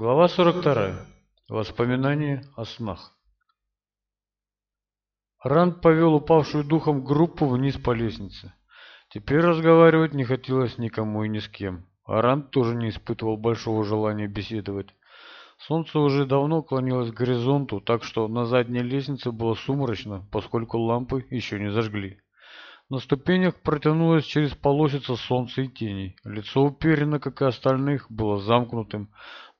Глава 42. Воспоминания о снах. Ранд повел упавшую духом группу вниз по лестнице. Теперь разговаривать не хотелось никому и ни с кем. А Ранд тоже не испытывал большого желания беседовать. Солнце уже давно клонилось к горизонту, так что на задней лестнице было сумрачно, поскольку лампы еще не зажгли. На ступенях протянулось через полосица солнца и теней. Лицо уперено, как и остальных, было замкнутым,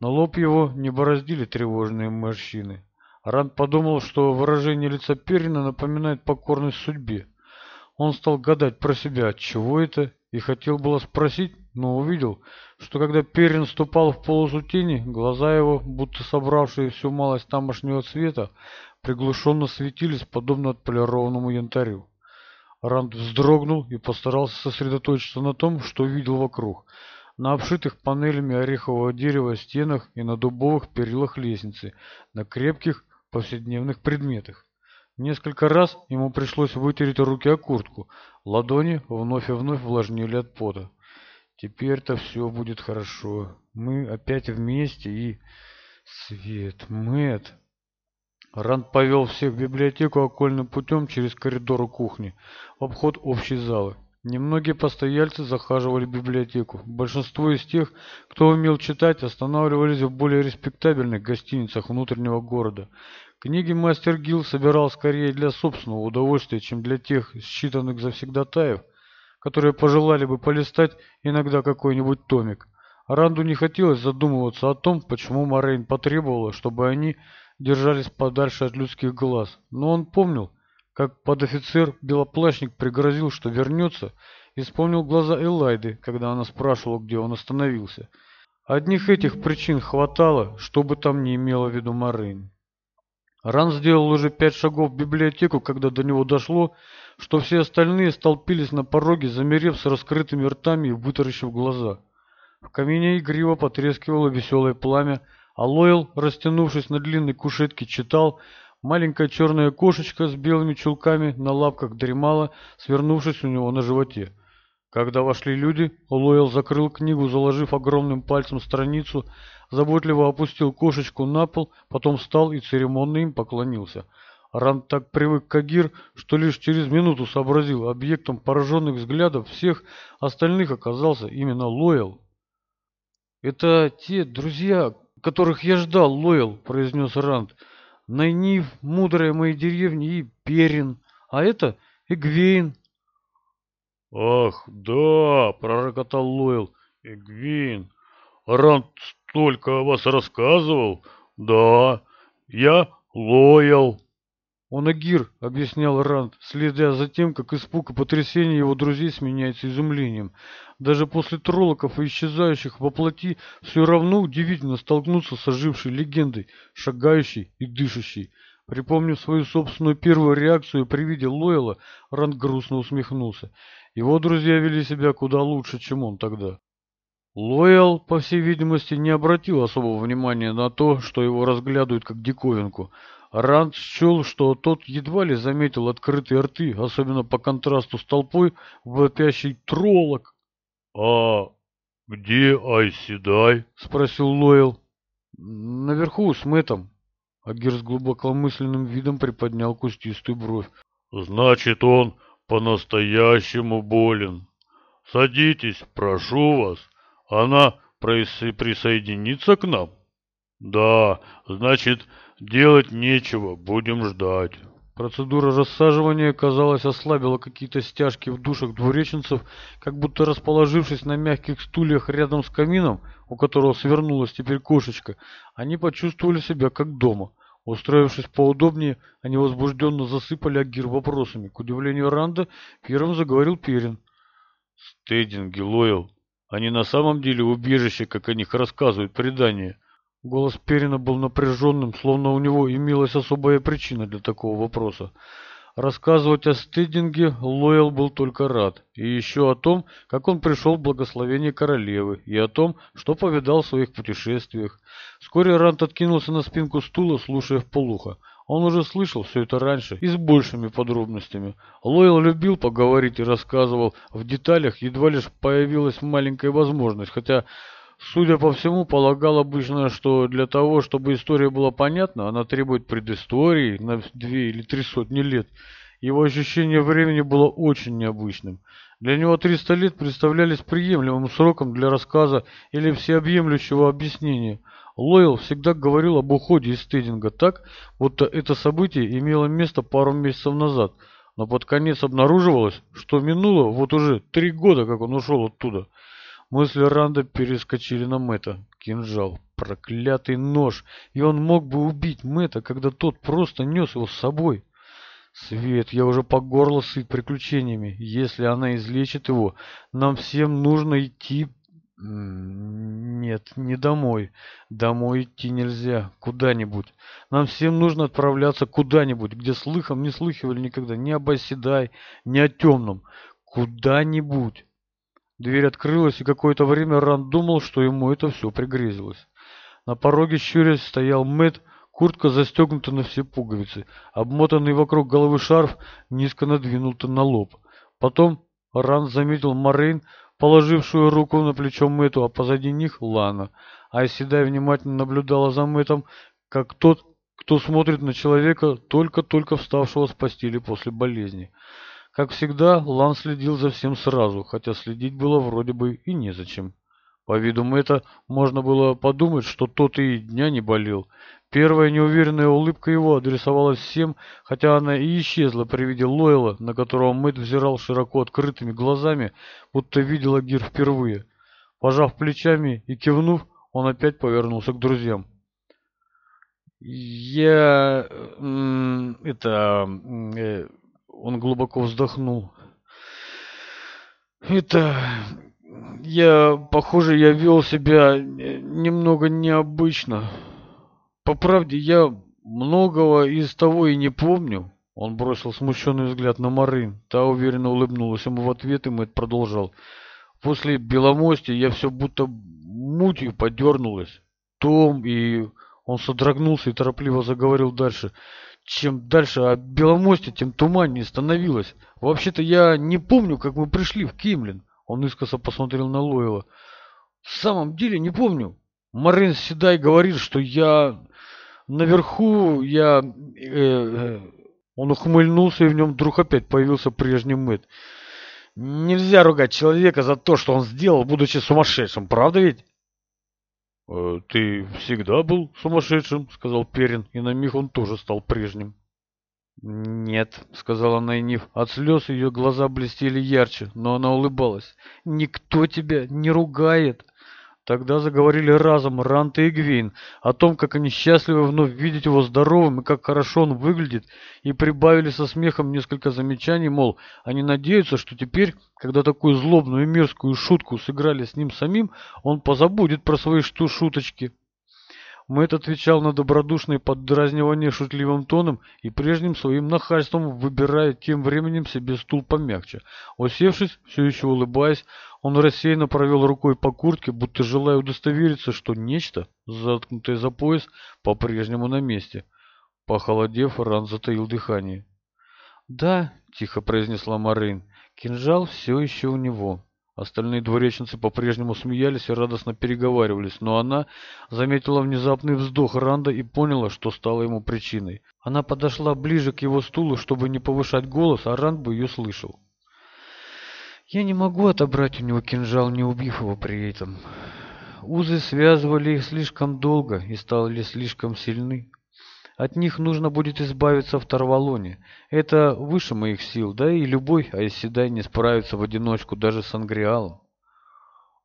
на лоб его не бороздили тревожные морщины. Ранд подумал, что выражение лица Перина напоминает покорность судьбе. Он стал гадать про себя, от чего это, и хотел было спросить, но увидел, что когда Перин ступал в полосу тени, глаза его, будто собравшие всю малость тамошнего цвета, приглушенно светились, подобно отполированному янтарю. Ранд вздрогнул и постарался сосредоточиться на том, что видел вокруг – на обшитых панелями орехового дерева стенах и на дубовых перилах лестницы, на крепких повседневных предметах. Несколько раз ему пришлось вытереть руки о куртку, ладони вновь и вновь влажнели от пота. «Теперь-то все будет хорошо. Мы опять вместе и...» «Свет, Мэтт!» Ранд повел всех в библиотеку окольным путем через коридор кухни, в обход общей залы. Немногие постояльцы захаживали в библиотеку. Большинство из тех, кто умел читать, останавливались в более респектабельных гостиницах внутреннего города. Книги мастер Гилл собирал скорее для собственного удовольствия, чем для тех считанных завсегдатаев, которые пожелали бы полистать иногда какой-нибудь томик. Ранду не хотелось задумываться о том, почему Морейн потребовала, чтобы они держались подальше от людских глаз. Но он помнил, как подофицер белоплащник пригрозил, что вернется, и вспомнил глаза Элайды, когда она спрашивала, где он остановился. Одних этих причин хватало, чтобы там не имела в виду Марин. Ран сделал уже пять шагов в библиотеку, когда до него дошло, что все остальные столпились на пороге, замерев с раскрытыми ртами и вытаращив глаза. В камине игриво потрескивало веселое пламя, а Лойл, растянувшись на длинной кушетке, читал, Маленькая черная кошечка с белыми чулками на лапках дремала, свернувшись у него на животе. Когда вошли люди, Лойл закрыл книгу, заложив огромным пальцем страницу, заботливо опустил кошечку на пол, потом встал и церемонно им поклонился. Ранд так привык к Агир, что лишь через минуту сообразил, объектом пораженных взглядов всех остальных оказался именно Лойл. «Это те друзья, которых я ждал, Лойл», — произнес Ранд. Найнив, мудрая моя деревня, и Перин, а это Эгвейн. «Ах, да!» — пророкотал Лойл. «Эгвейн, Ранд столько о вас рассказывал?» «Да, я Лойл» он агир объяснял ранд следя за тем как испуг и потрясение его друзей сменяется изумлением даже после троллоков и исчезающих во плоти все равно удивительно столкнуться с ожившей легендой шагающей и дышащей Припомнив свою собственную первую реакцию при виде Лойла, Ранд грустно усмехнулся. Его друзья вели себя куда лучше, чем он тогда. Лоял, по всей видимости, не обратил особого внимания на то, что его разглядывают как диковинку. Ранд счел, что тот едва ли заметил открытые рты, особенно по контрасту с толпой, вопящий троллок. «А где Айседай?» — спросил Лойл. «Наверху, с Мэттом». Агир с глубокомысленным видом приподнял кустистую бровь. «Значит, он по-настоящему болен. Садитесь, прошу вас. Она присоединится к нам?» «Да, значит...» Делать нечего, будем ждать. Процедура рассаживания, казалось, ослабила какие-то стяжки в душах двуреченцев, как будто расположившись на мягких стульях рядом с камином, у которого свернулась теперь кошечка, они почувствовали себя как дома. Устроившись поудобнее, они возбужденно засыпали Агир вопросами. К удивлению Ранда, первым заговорил Перин. «Стейдинги, Лойл, они на самом деле убежище, как о них рассказывают предания». Голос Перина был напряженным, словно у него имелась особая причина для такого вопроса. Рассказывать о стыдинге Лоэл был только рад, и еще о том, как он пришел в благословение королевы, и о том, что повидал в своих путешествиях. Вскоре Рант откинулся на спинку стула, слушая вполуха. Он уже слышал все это раньше и с большими подробностями. Лойл любил поговорить и рассказывал в деталях, едва лишь появилась маленькая возможность, хотя Судя по всему, полагал обычно, что для того, чтобы история была понятна, она требует предыстории на две или три сотни лет. Его ощущение времени было очень необычным. Для него 300 лет представлялись приемлемым сроком для рассказа или всеобъемлющего объяснения. Лойл всегда говорил об уходе из Стединга так, будто это событие имело место пару месяцев назад, но под конец обнаруживалось, что минуло вот уже три года, как он ушел оттуда. Мысли Ранда перескочили на Мэтта. Кинжал, проклятый нож, и он мог бы убить Мэтта, когда тот просто нес его с собой. Свет, я уже по горло сыт приключениями. Если она излечит его, нам всем нужно идти... Нет, не домой. Домой идти нельзя. Куда-нибудь. Нам всем нужно отправляться куда-нибудь, где слыхом не слыхивали никогда. Ни об Оседай, ни о Темном. Куда-нибудь. Дверь открылась, и какое-то время Ран думал, что ему это все пригрезилось. На пороге щурясь стоял Мэт, куртка застегнута на все пуговицы, обмотанный вокруг головы шарф низко надвинут на лоб. Потом Ран заметил Морейн, положившую руку на плечо Мэтту, а позади них Лана. А Айседай внимательно наблюдала за Мэттом, как тот, кто смотрит на человека, только-только вставшего с постели после болезни. Как всегда, Лан следил за всем сразу, хотя следить было вроде бы и незачем. По виду Мэтта можно было подумать, что тот и дня не болел. Первая неуверенная улыбка его адресовалась всем, хотя она и исчезла при виде Лойла, на которого Мэтт взирал широко открытыми глазами, будто видел Агир впервые. Пожав плечами и кивнув, он опять повернулся к друзьям. «Я... это... Э, он глубоко вздохнул. «Это... Я... Похоже, я вел себя немного необычно. По правде, я многого из того и не помню». Он бросил смущенный взгляд на Марин. Та уверенно улыбнулась ему в ответ, и Мэтт продолжал. «После Беломостя я все будто мутью подернулась. Том и...» Он содрогнулся и торопливо заговорил дальше. Чем дальше от Беломостя, тем туманнее становилось. Вообще-то я не помню, как мы пришли в Кимлин. Он искоса посмотрел на Лойла. В самом деле не помню. Марин Седай говорит, что я наверху, я... Э, э, он ухмыльнулся, и в нем вдруг опять появился прежний мыт. Нельзя ругать человека за то, что он сделал, будучи сумасшедшим, правда ведь? Э, «Ты всегда был сумасшедшим», — сказал Перин, и на миг он тоже стал прежним. «Нет», — сказала Найниф. От слез ее глаза блестели ярче, но она улыбалась. «Никто тебя не ругает. Тогда заговорили разом Рант и Гвин о том, как они счастливы вновь видеть его здоровым и как хорошо он выглядит, и прибавили со смехом несколько замечаний, мол, они надеются, что теперь, когда такую злобную и мерзкую шутку сыграли с ним самим, он позабудет про свои что шуточки. Мэтт отвечал на добродушное поддразнивание шутливым тоном и прежним своим нахальством, выбирая тем временем себе стул помягче. Усевшись, все еще улыбаясь, он рассеянно провел рукой по куртке, будто желая удостовериться, что нечто, заткнутое за пояс, по-прежнему на месте. Похолодев, Ран затаил дыхание. «Да», — тихо произнесла Марин, — «кинжал все еще у него». Остальные дворечницы по-прежнему смеялись и радостно переговаривались, но она заметила внезапный вздох Ранда и поняла, что стало ему причиной. Она подошла ближе к его стулу, чтобы не повышать голос, а Ранд бы ее слышал. Я не могу отобрать у него кинжал, не убив его при этом. Узы связывали их слишком долго и стали слишком сильны. От них нужно будет избавиться в Тарвалоне. Это выше моих сил, да и любой Айседай не справится в одиночку даже с Ангриалом.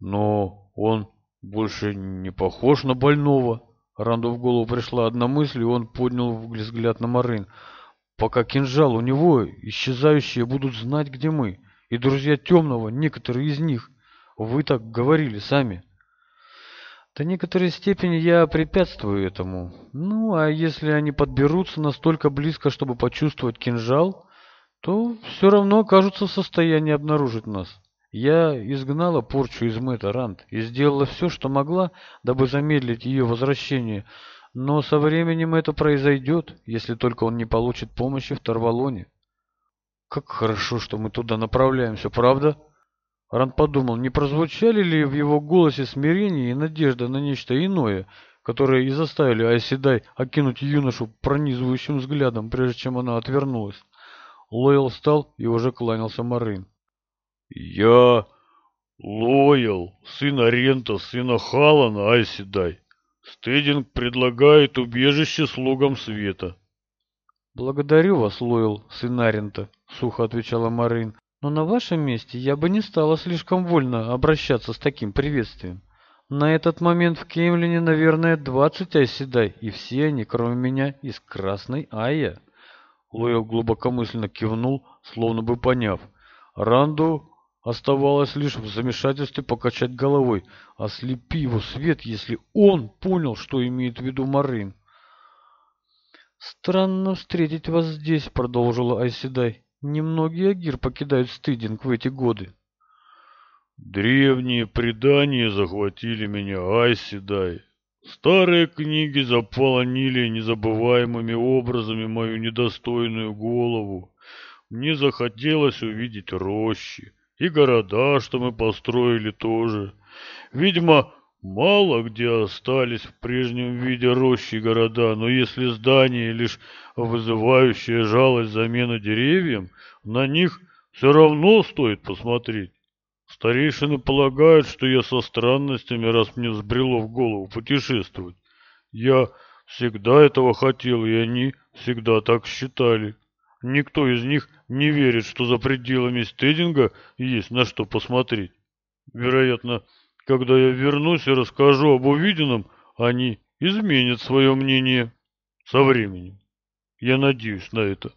Но он больше не похож на больного. Ранду в голову пришла одна мысль, и он поднял взгляд на Марын. Пока кинжал у него, исчезающие будут знать, где мы и друзья Темного, некоторые из них. Вы так говорили сами. До некоторой степени я препятствую этому. Ну, а если они подберутся настолько близко, чтобы почувствовать кинжал, то все равно окажутся в состоянии обнаружить нас. Я изгнала порчу из Мэтта Ранд и сделала все, что могла, дабы замедлить ее возвращение. Но со временем это произойдет, если только он не получит помощи в Тарвалоне. Как хорошо, что мы туда направляемся, правда? Ран подумал, не прозвучали ли в его голосе смирение и надежда на нечто иное, которое и заставили Айседай окинуть юношу пронизывающим взглядом, прежде чем она отвернулась. Лойл встал и уже кланялся Марин. «Я Лойл, сын Арента, сына Халана, Айседай. Стединг предлагает убежище слугам света. «Благодарю вас, Лойл, сын Арента», — сухо отвечала Марин. «Но на вашем месте я бы не стала слишком вольно обращаться с таким приветствием. На этот момент в Кемлине, наверное, двадцать оседай и все они, кроме меня, из Красной Айя». Лойл глубокомысленно кивнул, словно бы поняв. Ранду оставалось лишь в замешательстве покачать головой. «Ослепи его свет, если он понял, что имеет в виду Марин» странно встретить вас здесь продолжила айседай. Немногие агир покидают стыдинг в эти годы. Древние предания захватили меня айседай. Старые книги заполонили незабываемыми образами мою недостойную голову. Мне захотелось увидеть рощи и города что мы построили тоже. Видимо Мало где остались в прежнем виде рощи города, но если здания лишь вызывающая жалость замена деревьям, на них все равно стоит посмотреть. Старейшины полагают, что я со странностями, раз мне взбрело в голову путешествовать. Я всегда этого хотел, и они всегда так считали. Никто из них не верит, что за пределами стединга есть на что посмотреть. Вероятно, когда я вернусь и расскажу об увиденном, они изменят свое мнение со временем. Я надеюсь на это.